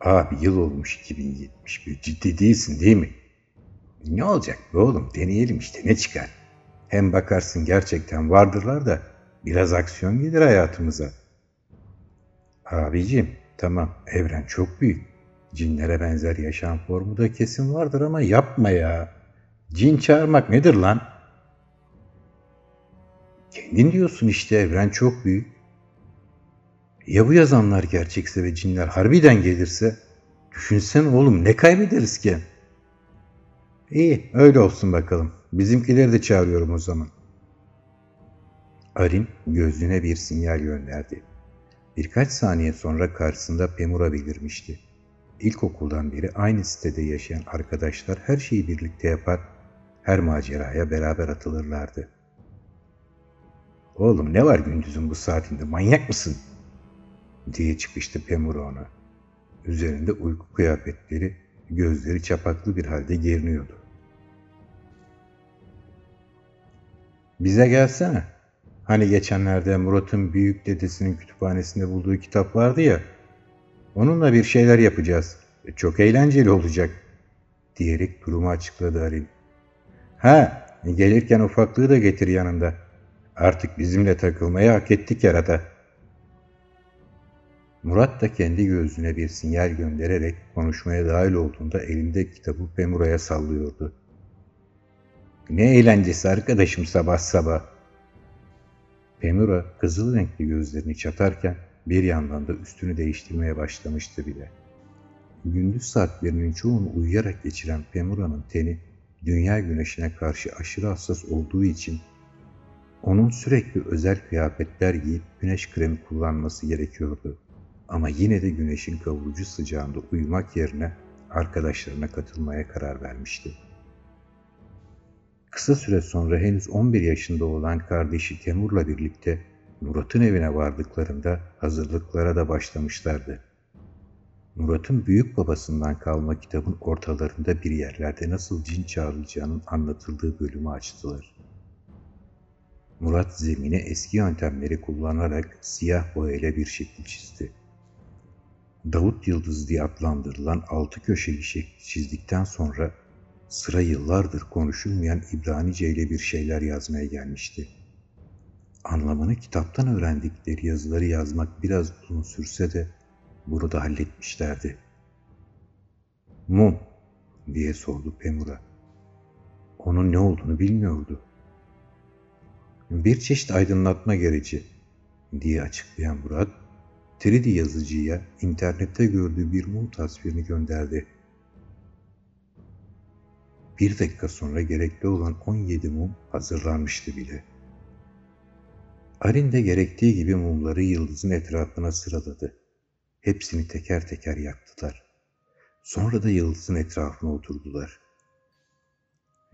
Abi yıl olmuş 2071. Ciddi değilsin değil mi? Ne olacak be oğlum deneyelim işte ne çıkar. Hem bakarsın gerçekten vardırlar da biraz aksiyon gelir hayatımıza. Abicim tamam evren çok büyük. Cinlere benzer yaşam formu da kesin vardır ama yapma ya. Cin çağırmak nedir lan? Kendin diyorsun işte evren çok büyük. Ya bu yazanlar gerçekse ve cinler harbiden gelirse? Düşünsen oğlum ne kaybederiz ki? İyi öyle olsun bakalım. Bizimkileri de çağırıyorum o zaman. Arin gözlüğüne bir sinyal gönderdi. Birkaç saniye sonra karşısında Pemura belirmişti. İlkokuldan beri aynı sitede yaşayan arkadaşlar her şeyi birlikte yapar, her maceraya beraber atılırlardı. Oğlum ne var gündüzün bu saatinde manyak mısın? Diye çıkıştı Pemura ona. Üzerinde uyku kıyafetleri, gözleri çapaklı bir halde geriniyordu. Bize gelsene. Hani geçenlerde Murat'ın büyük dedesinin kütüphanesinde bulduğu kitap vardı ya. Onunla bir şeyler yapacağız. E, çok eğlenceli olacak. Diyerek durumu açıkladı Halil. Ha, gelirken ufaklığı da getir yanında. Artık bizimle takılmayı hak ettik yarada. Murat da kendi gözüne bir sinyal göndererek konuşmaya dahil olduğunda elinde kitabı Pemura'ya sallıyordu. Ne eğlencesi arkadaşım sabah sabah. Pemura kızıl renkli gözlerini çatarken bir yandan da üstünü değiştirmeye başlamıştı bile. Gündüz saatlerinin çoğunu uyuyarak geçiren Pemura'nın teni dünya güneşine karşı aşırı hassas olduğu için onun sürekli özel kıyafetler giyip güneş kremi kullanması gerekiyordu. Ama yine de güneşin kavurucu sıcağında uyumak yerine arkadaşlarına katılmaya karar vermişti. Kısa süre sonra henüz 11 yaşında olan kardeşi Temur'la birlikte Murat'ın evine vardıklarında hazırlıklara da başlamışlardı. Murat'ın büyük babasından kalma kitabın ortalarında bir yerlerde nasıl cin çağrılacağının anlatıldığı bölümü açtılar. Murat zemine eski yöntemleri kullanarak siyah boyayla bir şekil çizdi. Davut Yıldız diye adlandırılan altı köşeli şekli çizdikten sonra sıra yıllardır konuşulmayan İbranice ile bir şeyler yazmaya gelmişti. Anlamını kitaptan öğrendikleri yazıları yazmak biraz uzun sürse de bunu da halletmişlerdi. Mum diye sordu Pemura. Onun ne olduğunu bilmiyordu. Bir çeşit aydınlatma gereci diye açıklayan Murat, 3D yazıcıya internette gördüğü bir mum tasvirini gönderdi. Bir dakika sonra gerekli olan 17 mum hazırlanmıştı bile. Arin de gerektiği gibi mumları yıldızın etrafına sıraladı. Hepsini teker teker yaktılar. Sonra da yıldızın etrafına oturdular.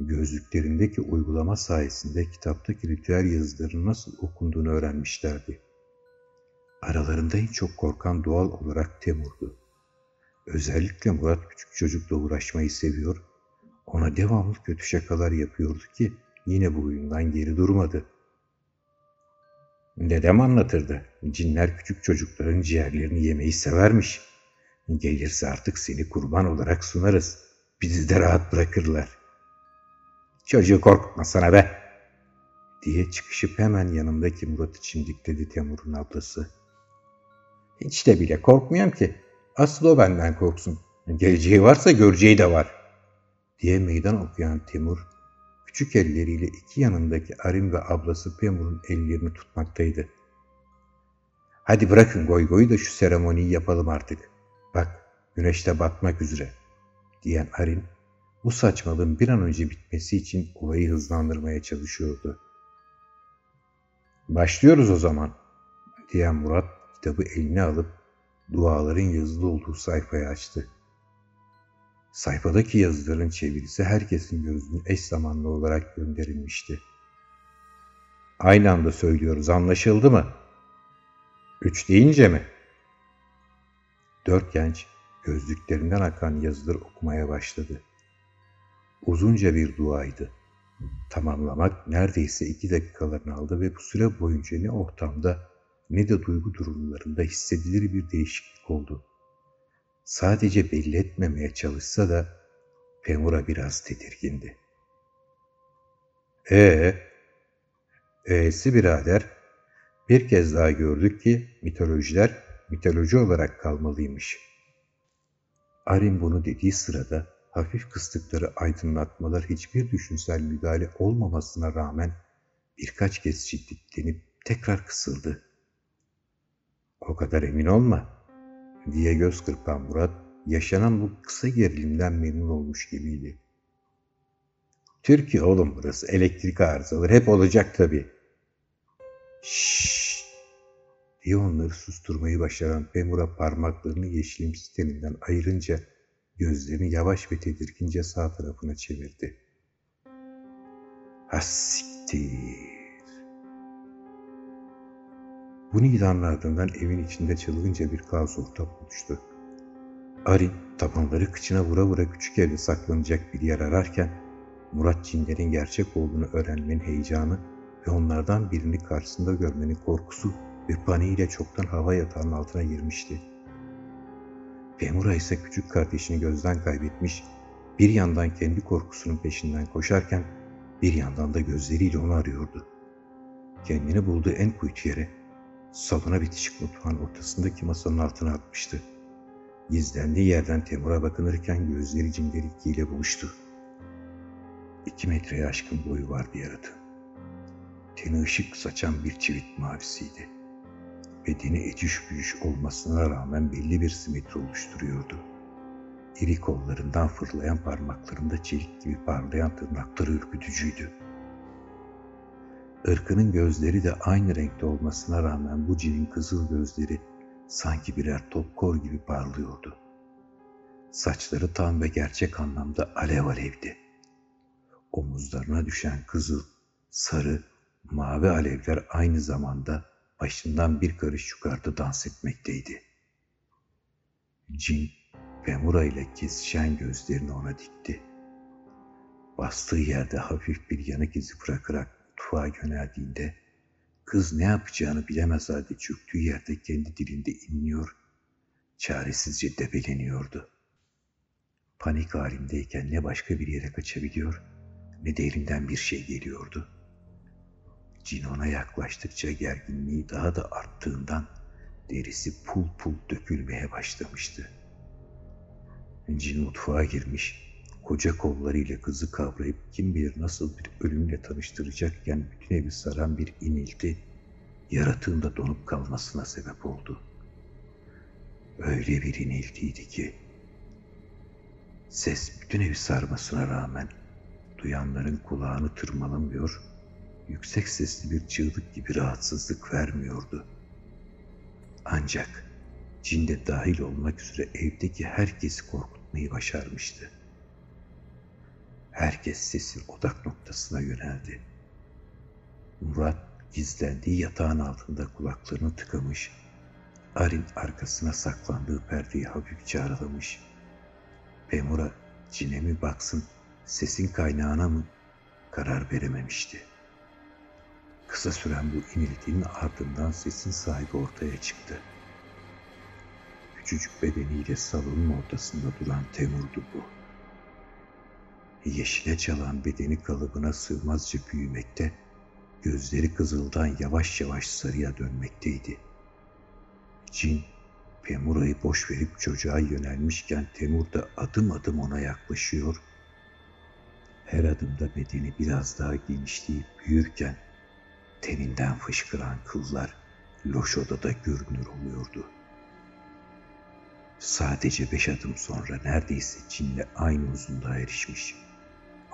Gözlüklerindeki uygulama sayesinde kitaptaki ritüel yazıların nasıl okunduğunu öğrenmişlerdi. Aralarında en çok korkan doğal olarak Temur'du. Özellikle Murat küçük çocukla uğraşmayı seviyor, ona devamlı kötü şakalar yapıyordu ki yine bu oyundan geri durmadı. Dedem anlatırdı. Cinler küçük çocukların ciğerlerini yemeyi severmiş. Gelirse artık seni kurban olarak sunarız. Bizi de rahat bırakırlar. Çocuğu korkutma sana be. Diye çıkışıp hemen yanındaki Murat'ı çimdikledi Temur'un ablası. Hiç de bile korkmuyorum ki. Asıl o benden korksun. Geleceği varsa göreceği de var. Diye meydan okuyan Timur, küçük elleriyle iki yanındaki Arim ve ablası Pemur'un ellerini tutmaktaydı. Hadi bırakın goy goyu da şu seremoniyi yapalım artık. Bak güneş de batmak üzere. Diyen Arim, bu saçmalığın bir an önce bitmesi için olayı hızlandırmaya çalışıyordu. Başlıyoruz o zaman, diyen Murat kitabı eline alıp duaların yazılı olduğu sayfayı açtı. Sayfadaki yazıların çevirisi herkesin gözünün eş zamanlı olarak gönderilmişti. Aynı anda söylüyoruz anlaşıldı mı? Üç deyince mi? Dört genç gözlüklerinden akan yazıları okumaya başladı. Uzunca bir duaydı. Tamamlamak neredeyse iki dakikalarını aldı ve bu süre boyunca ne ortamda ne de duygu durumlarında hissedilir bir değişiklik oldu. Sadece belli etmemeye çalışsa da Pemura biraz tedirgindi. Ee, e'si birader, bir kez daha gördük ki mitolojiler mitoloji olarak kalmalıymış. Arin bunu dediği sırada hafif kıstıkları aydınlatmalar hiçbir düşünsel müdahale olmamasına rağmen birkaç kez şiddetlenip tekrar kısıldı. O kadar emin olma diye göz kırpan Murat yaşanan bu kısa gerilimden memnun olmuş gibiydi. Türkiye oğlum burası elektrik arızaları hep olacak tabii. Şşş diye onları susturmayı başaran Pemura parmaklarını yeşilim sisteminden ayırınca gözlerini yavaş ve tedirgince sağ tarafına çevirdi. Hassiktir. Bu nidanın ardından evin içinde çılgınca bir kaos ortam oluştu. Arin tabanları kıçına vura vura küçük evde saklanacak bir yer ararken Murat cinlerin gerçek olduğunu öğrenmenin heyecanı ve onlardan birini karşısında görmenin korkusu ve paniğiyle çoktan hava yatağının altına girmişti. Pemura ise küçük kardeşini gözden kaybetmiş, bir yandan kendi korkusunun peşinden koşarken bir yandan da gözleriyle onu arıyordu. Kendini bulduğu en kuytu yere, salona bitişik mutfağın ortasındaki masanın altına atmıştı. Gizlendiği yerden Temur'a bakınırken gözleri cimdelikliğiyle buluştu. İki metreye aşkın boyu vardı yaratığın. Teni ışık saçan bir çivit mavisiydi. Bedeni eciş büyüş olmasına rağmen belli bir simetri oluşturuyordu. İri kollarından fırlayan parmaklarında çelik gibi parlayan tırnakları ürkütücüydü. Irkının gözleri de aynı renkte olmasına rağmen bu cinin kızıl gözleri sanki birer top kor gibi parlıyordu. Saçları tam ve gerçek anlamda alev alevdi. Omuzlarına düşen kızıl, sarı, mavi alevler aynı zamanda başından bir karış yukarıda dans etmekteydi. Cin, Pemura ile kesişen gözlerini ona dikti. Bastığı yerde hafif bir yanık izi bırakarak mutfağa yöneldiğinde kız ne yapacağını bilemez halde çöktüğü yerde kendi dilinde inliyor, çaresizce debeleniyordu. Panik halindeyken ne başka bir yere kaçabiliyor ne de elinden bir şey geliyordu. Cin ona yaklaştıkça gerginliği daha da arttığından derisi pul pul dökülmeye başlamıştı. Cin mutfağa girmiş, koca kollarıyla kızı kavrayıp kim bilir nasıl bir ölümle tanıştıracakken bütün evi saran bir inilti, yaratığında donup kalmasına sebep oldu. Öyle bir iniltiydi ki, ses bütün evi sarmasına rağmen duyanların kulağını tırmalamıyor, yüksek sesli bir çığlık gibi rahatsızlık vermiyordu. Ancak cinde dahil olmak üzere evdeki herkesi korkutmayı başarmıştı. Herkes sesin odak noktasına yöneldi. Murat gizlendiği yatağın altında kulaklarını tıkamış, Arin arkasına saklandığı perdeyi hafifçe aralamış. Pemura cine mi baksın, sesin kaynağına mı karar verememişti. Kısa süren bu iniltinin ardından sesin sahibi ortaya çıktı. Küçücük bedeniyle salonun ortasında duran Temur'du bu. Yeşile çalan bedeni kalıbına sığmazca büyümekte, gözleri kızıldan yavaş yavaş sarıya dönmekteydi. Cin, Pemura'yı boş verip çocuğa yönelmişken Temur da adım adım ona yaklaşıyor. Her adımda bedeni biraz daha genişleyip büyürken teninden fışkıran kıllar loş odada görünür oluyordu. Sadece beş adım sonra neredeyse cinle aynı uzunluğa erişmiş.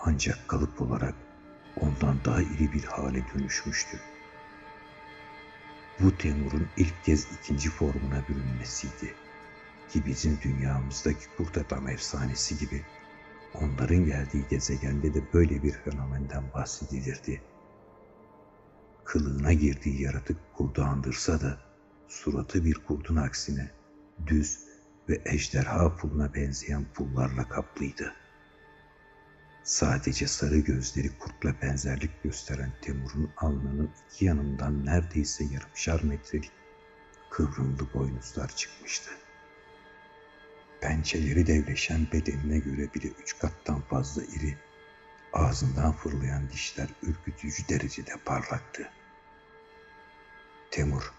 Ancak kalıp olarak ondan daha iri bir hale dönüşmüştü. Bu Temur'un ilk kez ikinci formuna bürünmesiydi. Ki bizim dünyamızdaki kurt adam efsanesi gibi onların geldiği gezegende de böyle bir fenomenden bahsedilirdi. Kılığına girdiği yaratık kurdu andırsa da suratı bir kurdun aksine düz ve ejderha puluna benzeyen pullarla kaplıydı. Sadece sarı gözleri kurtla benzerlik gösteren Temur'un alnının iki yanından neredeyse yarımşar metrelik kıvrımlı boynuzlar çıkmıştı. pençeleri devleşen bedenine göre bile üç kattan fazla iri, ağzından fırlayan dişler ürkütücü derecede parlaktı. Temur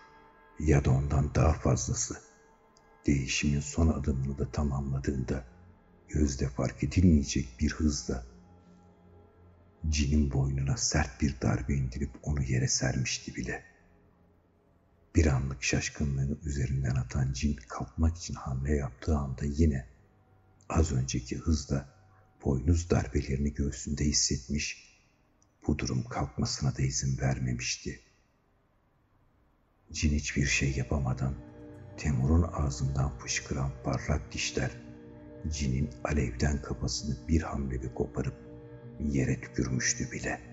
ya da ondan daha fazlası değişimin son adımını da tamamladığında gözde fark edilmeyecek bir hızla cinin boynuna sert bir darbe indirip onu yere sermişti bile. Bir anlık şaşkınlığını üzerinden atan cin kalkmak için hamle yaptığı anda yine az önceki hızla boynuz darbelerini göğsünde hissetmiş, bu durum kalkmasına da izin vermemişti. Cin hiçbir şey yapamadan Temur'un ağzından fışkıran parlak dişler cinin alevden kafasını bir hamlede koparıp yere tükürmüştü bile.''